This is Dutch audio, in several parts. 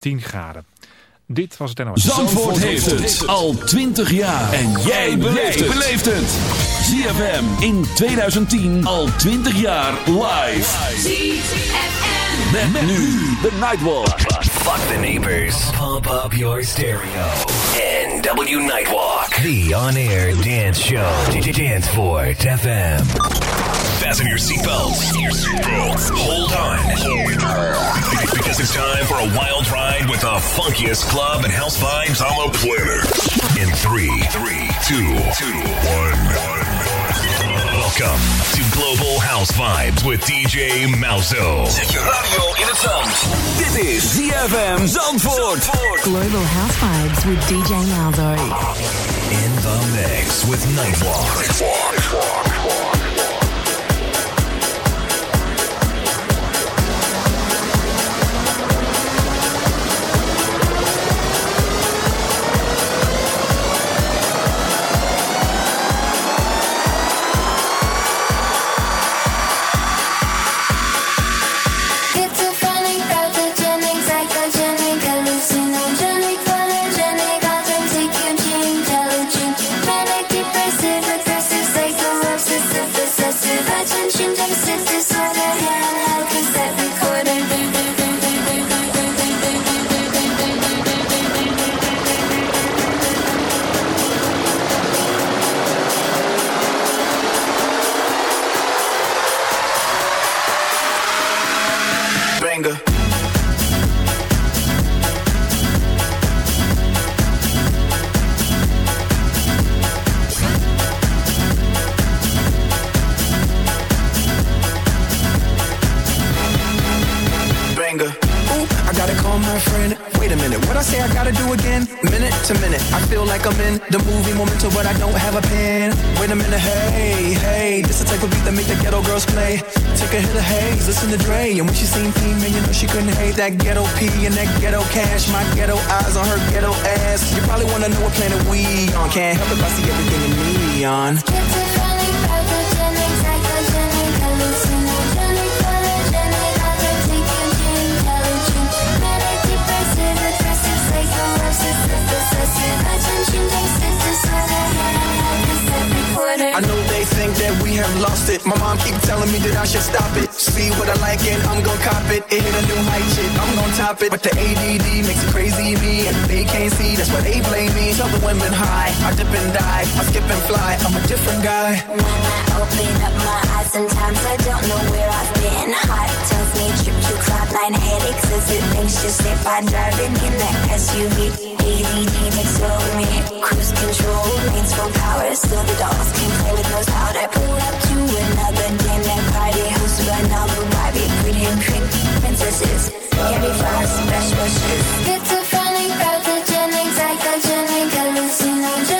10 graden. Dit was het NOS. Zandvoort, Zandvoort heeft het al 20 jaar. En jij beleeft het. ZFM in 2010 al 20 jaar live. ZFM. Met, met nu de Nightwalk. Fuck the neighbors. Pump up your stereo. NW Nightwalk. The on-air dance show. Danceport FM. Fasten your seatbelts. Hold on. Because it's time for a wild ride with the funkiest club and house vibes on the planet. In three, three, two, two, one, one. Welcome to Global House Vibes with DJ Malzo. Zet je radio in het zand. Dit is ZFM Zandvoort. Global House Vibes with DJ Malzo. In the mix with Nightwalk. Nightwalk. Nightwalk. I gotta do again? Minute to minute, I feel like I'm in the movie momentum, but I don't have a pen. Wait a minute, hey, hey, this the type of beat that make the ghetto girls play. Take a hit of haze, listen to Dre, and when she seen female, you know she couldn't hate that ghetto P and that ghetto cash. My ghetto eyes on her ghetto ass. You probably wanna know what planet we on. Can't help it, I see everything in neon. I know they think that we have lost it. My mom keep telling me that I should stop it. See what I like and I'm gon' cop it. It hit a new height, shit, I'm gon' top it. But the ADD makes it crazy me, and they can't see. That's why they blame me. Tell the women high, I dip and die, I skip and fly. I'm a different guy. When I open up my eyes, sometimes I don't know where I've been. Heart tells me trip to cloud nine headaches as it just if I driving in that SUV. ADD takes over me. Cruise control, lanes full power. Still the dolls can play with no powder. Pull up to another damn to an album by pretty and quick princesses. Can be fun, special shit. Schizophrenic, pathogenic, psychogenic, hallucinogenic.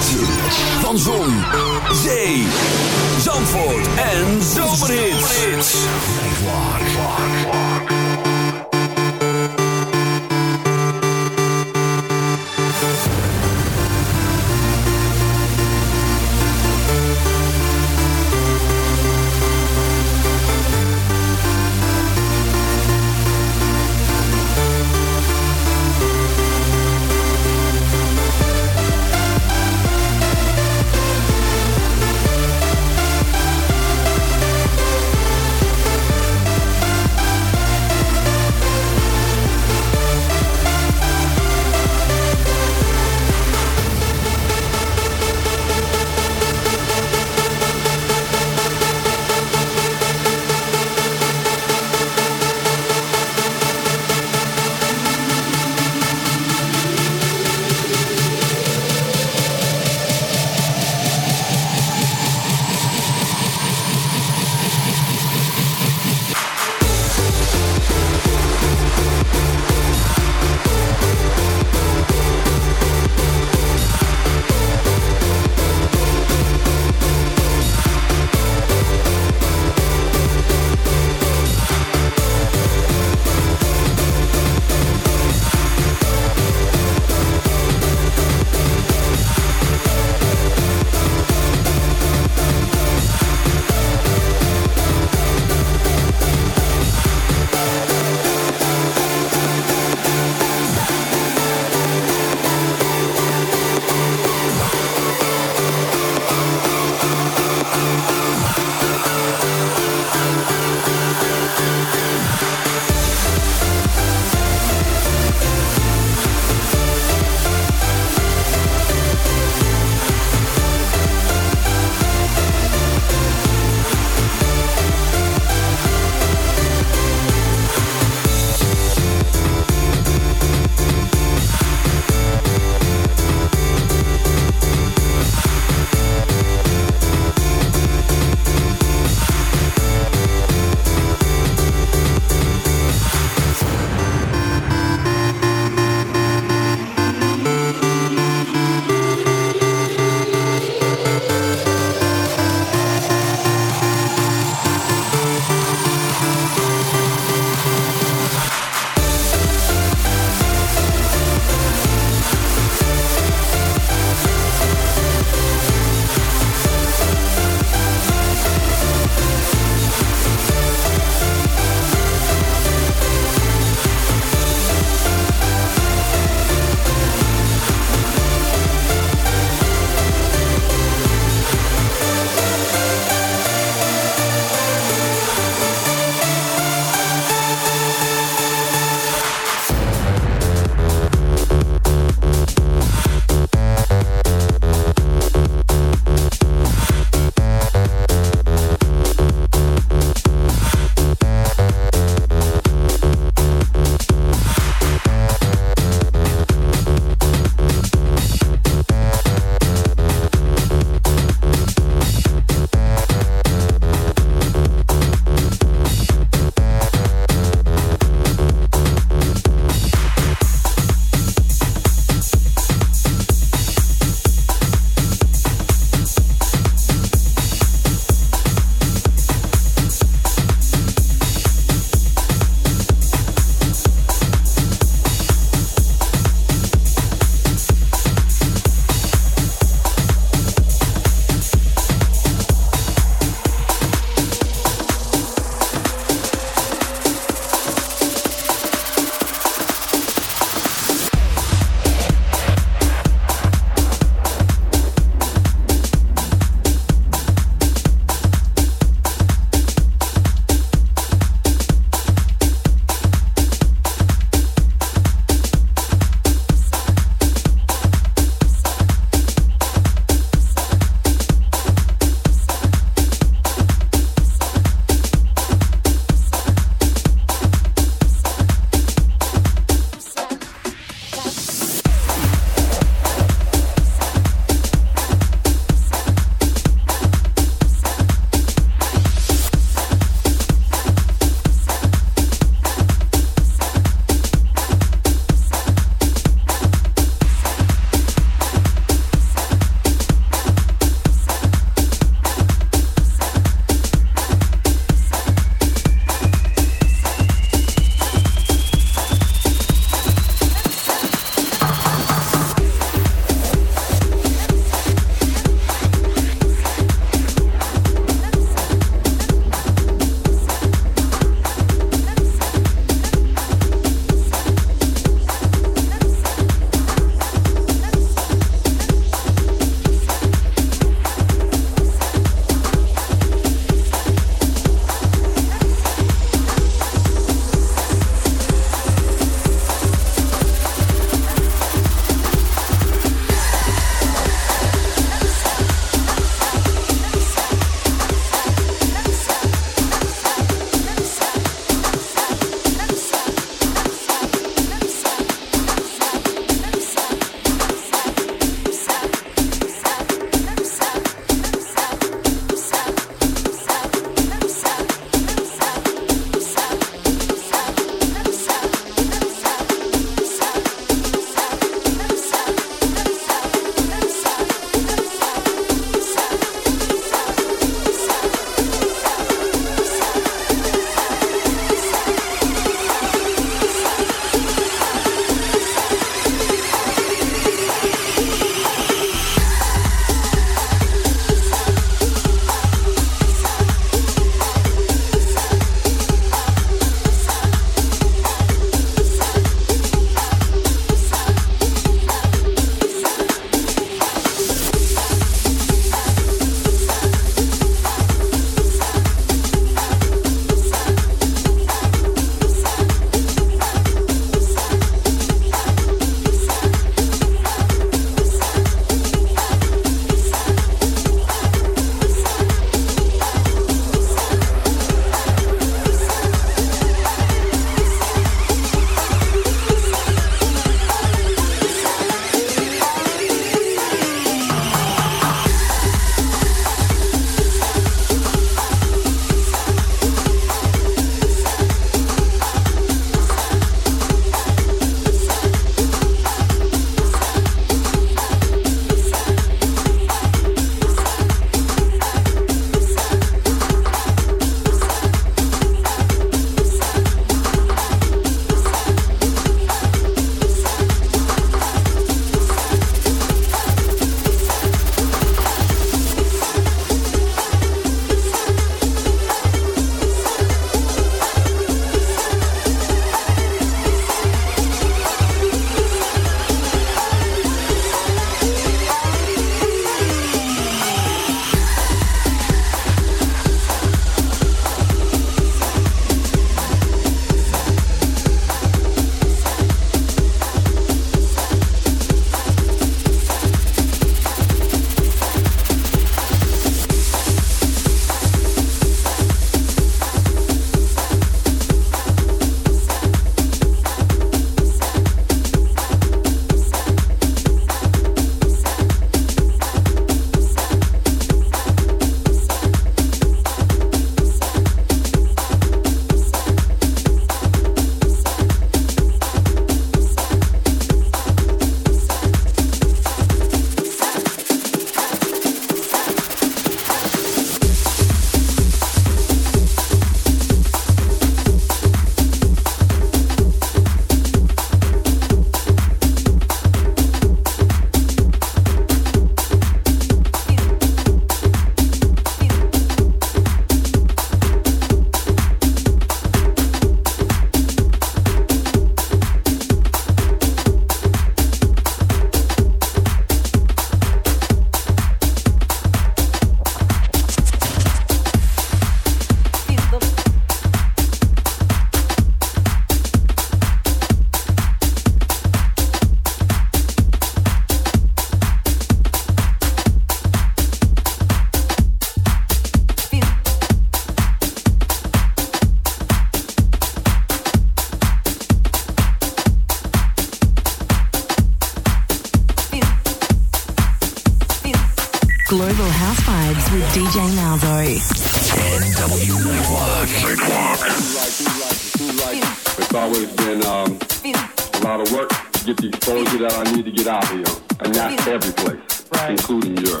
It's always been um, a lot of work to get the exposure that I need to get out here, and that's every place, including Europe.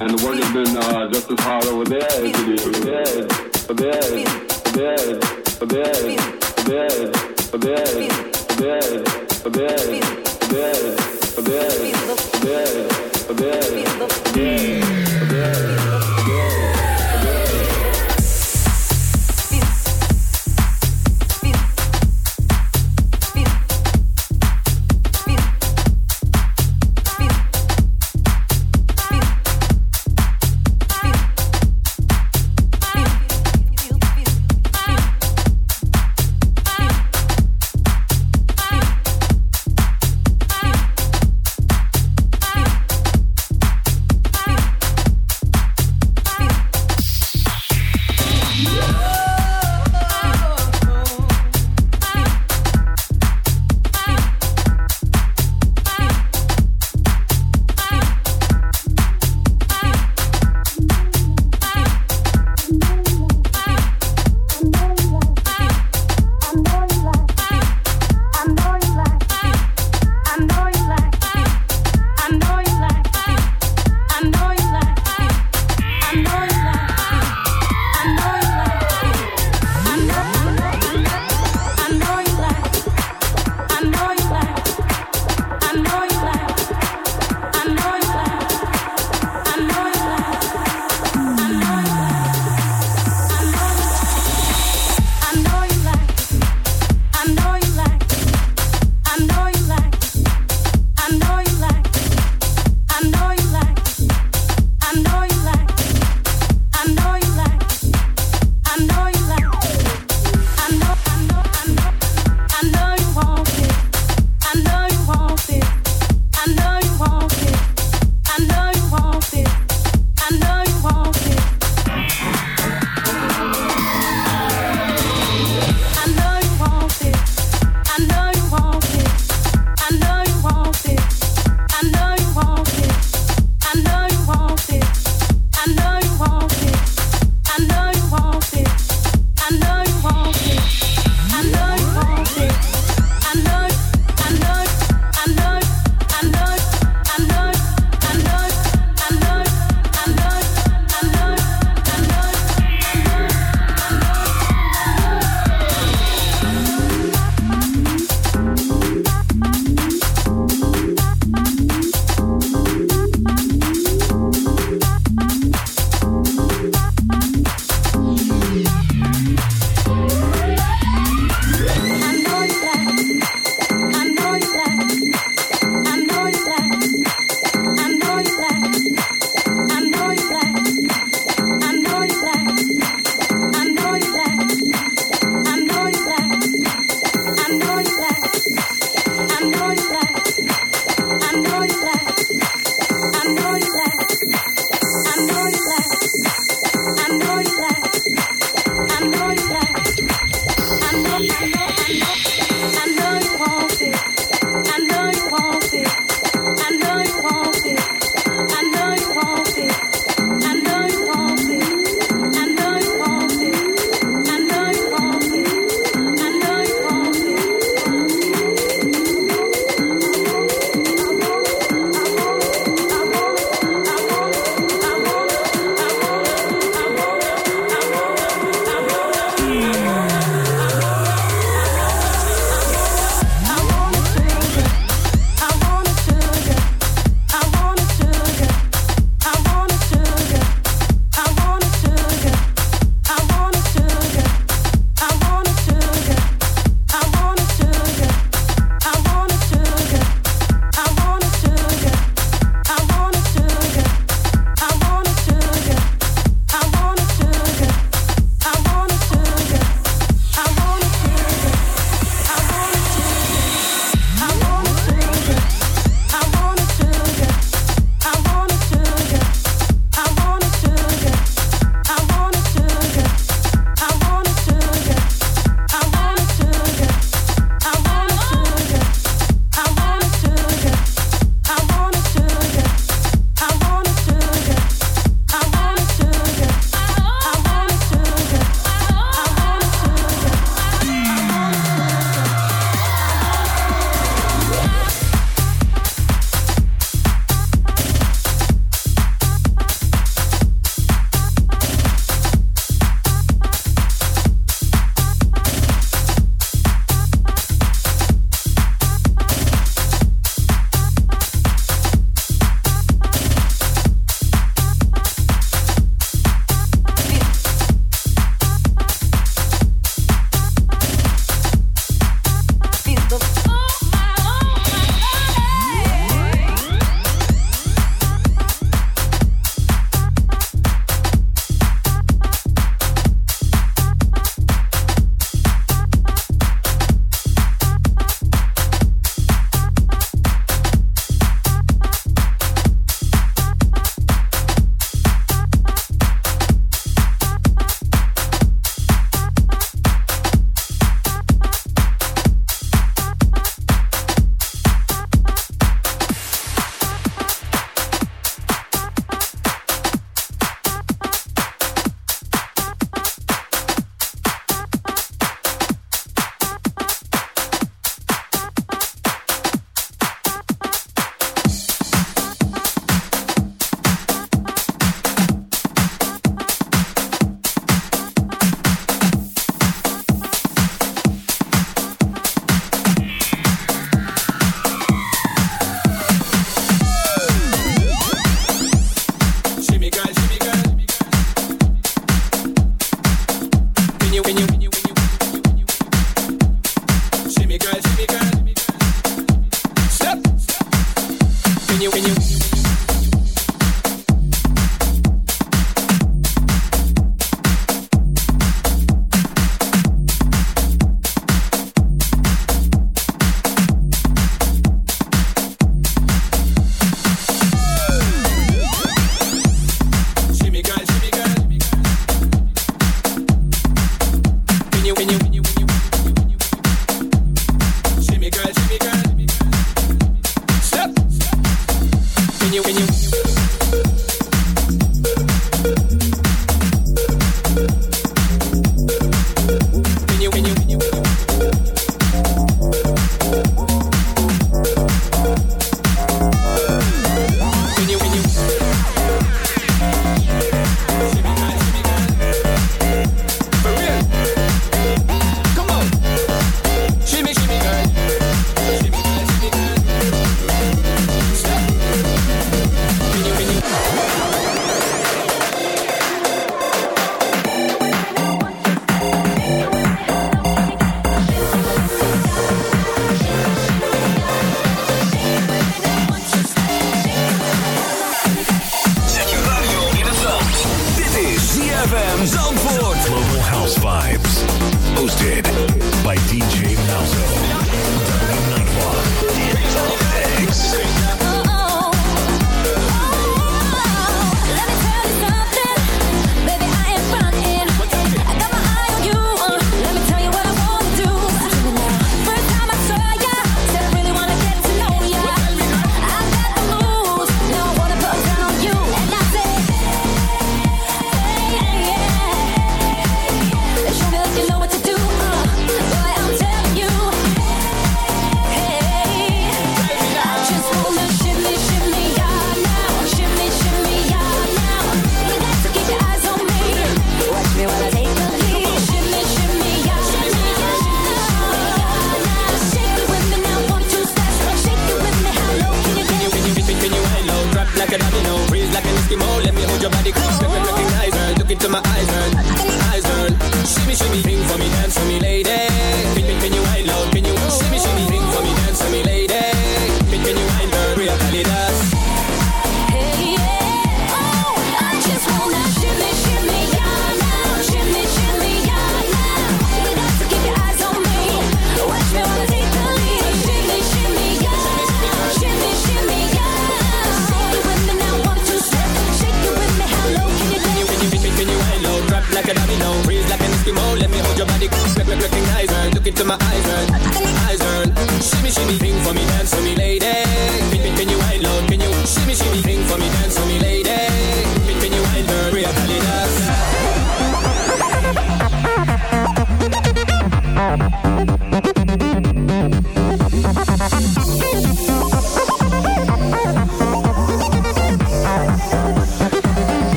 And the work has been uh, just as hard over there as it is over there, over there, over there, over there, over there, over there, over there, over there, over there, over there, over there, over there.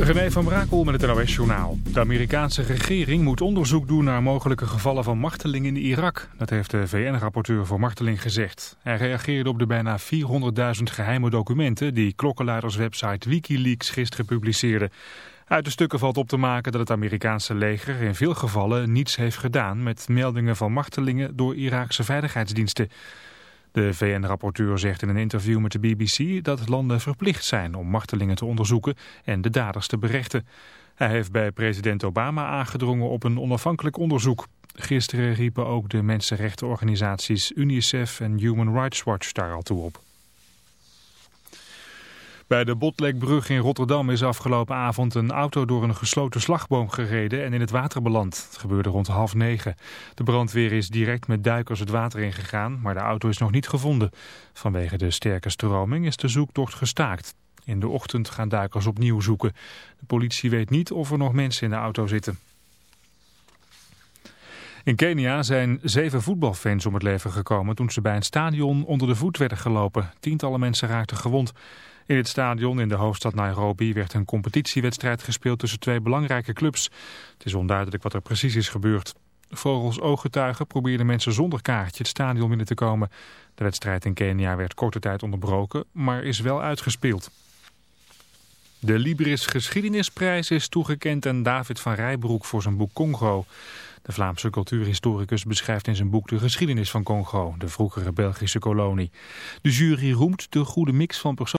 René van Brakel met het NOS-journaal. De Amerikaanse regering moet onderzoek doen naar mogelijke gevallen van marteling in Irak. Dat heeft de VN-rapporteur voor marteling gezegd. Hij reageerde op de bijna 400.000 geheime documenten... die klokkenluiderswebsite Wikileaks gisteren publiceerde. Uit de stukken valt op te maken dat het Amerikaanse leger in veel gevallen niets heeft gedaan... met meldingen van martelingen door Iraakse veiligheidsdiensten. De VN-rapporteur zegt in een interview met de BBC dat landen verplicht zijn om martelingen te onderzoeken en de daders te berechten. Hij heeft bij president Obama aangedrongen op een onafhankelijk onderzoek. Gisteren riepen ook de mensenrechtenorganisaties UNICEF en Human Rights Watch daar al toe op. Bij de Botlekbrug in Rotterdam is afgelopen avond een auto door een gesloten slagboom gereden en in het water beland. Het gebeurde rond half negen. De brandweer is direct met duikers het water ingegaan, maar de auto is nog niet gevonden. Vanwege de sterke stroming is de zoektocht gestaakt. In de ochtend gaan duikers opnieuw zoeken. De politie weet niet of er nog mensen in de auto zitten. In Kenia zijn zeven voetbalfans om het leven gekomen toen ze bij een stadion onder de voet werden gelopen. Tientallen mensen raakten gewond. In het stadion in de hoofdstad Nairobi werd een competitiewedstrijd gespeeld tussen twee belangrijke clubs. Het is onduidelijk wat er precies is gebeurd. Volgens ooggetuigen probeerden mensen zonder kaartje het stadion binnen te komen. De wedstrijd in Kenia werd korte tijd onderbroken, maar is wel uitgespeeld. De Libris Geschiedenisprijs is toegekend aan David van Rijbroek voor zijn boek Congo. De Vlaamse cultuurhistoricus beschrijft in zijn boek de geschiedenis van Congo, de vroegere Belgische kolonie. De jury roemt de goede mix van personen.